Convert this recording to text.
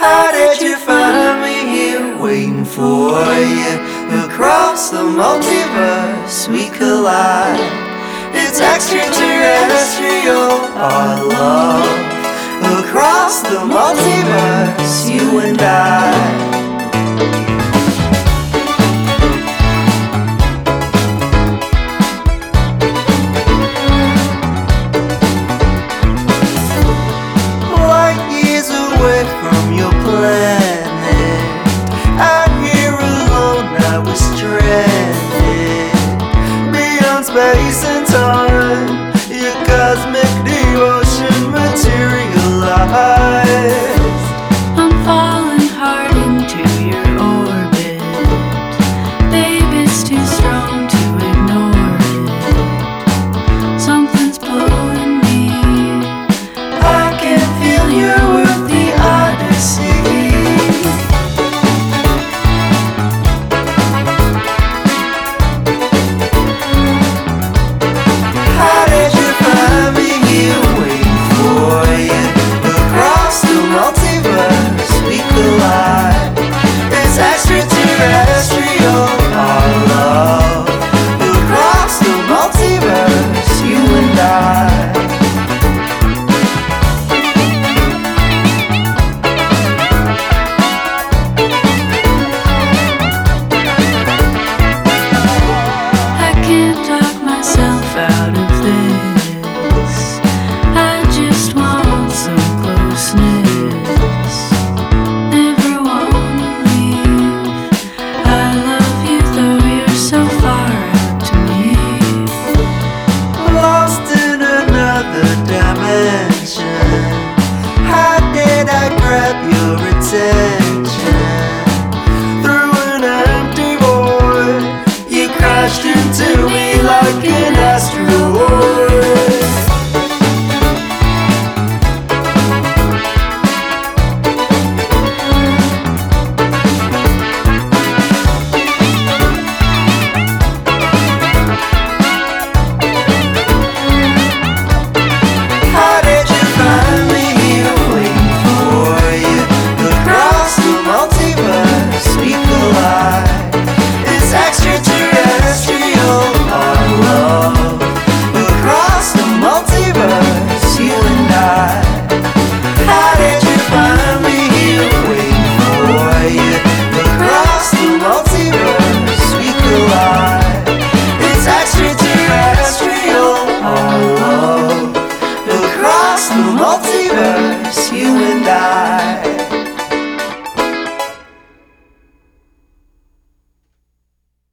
How did you find me here waiting for you? Across the multiverse we collide. It's extraterrestrial, our love. Across the multiverse, you and I. beyond space and time. Your cosmic devotion materialized. I can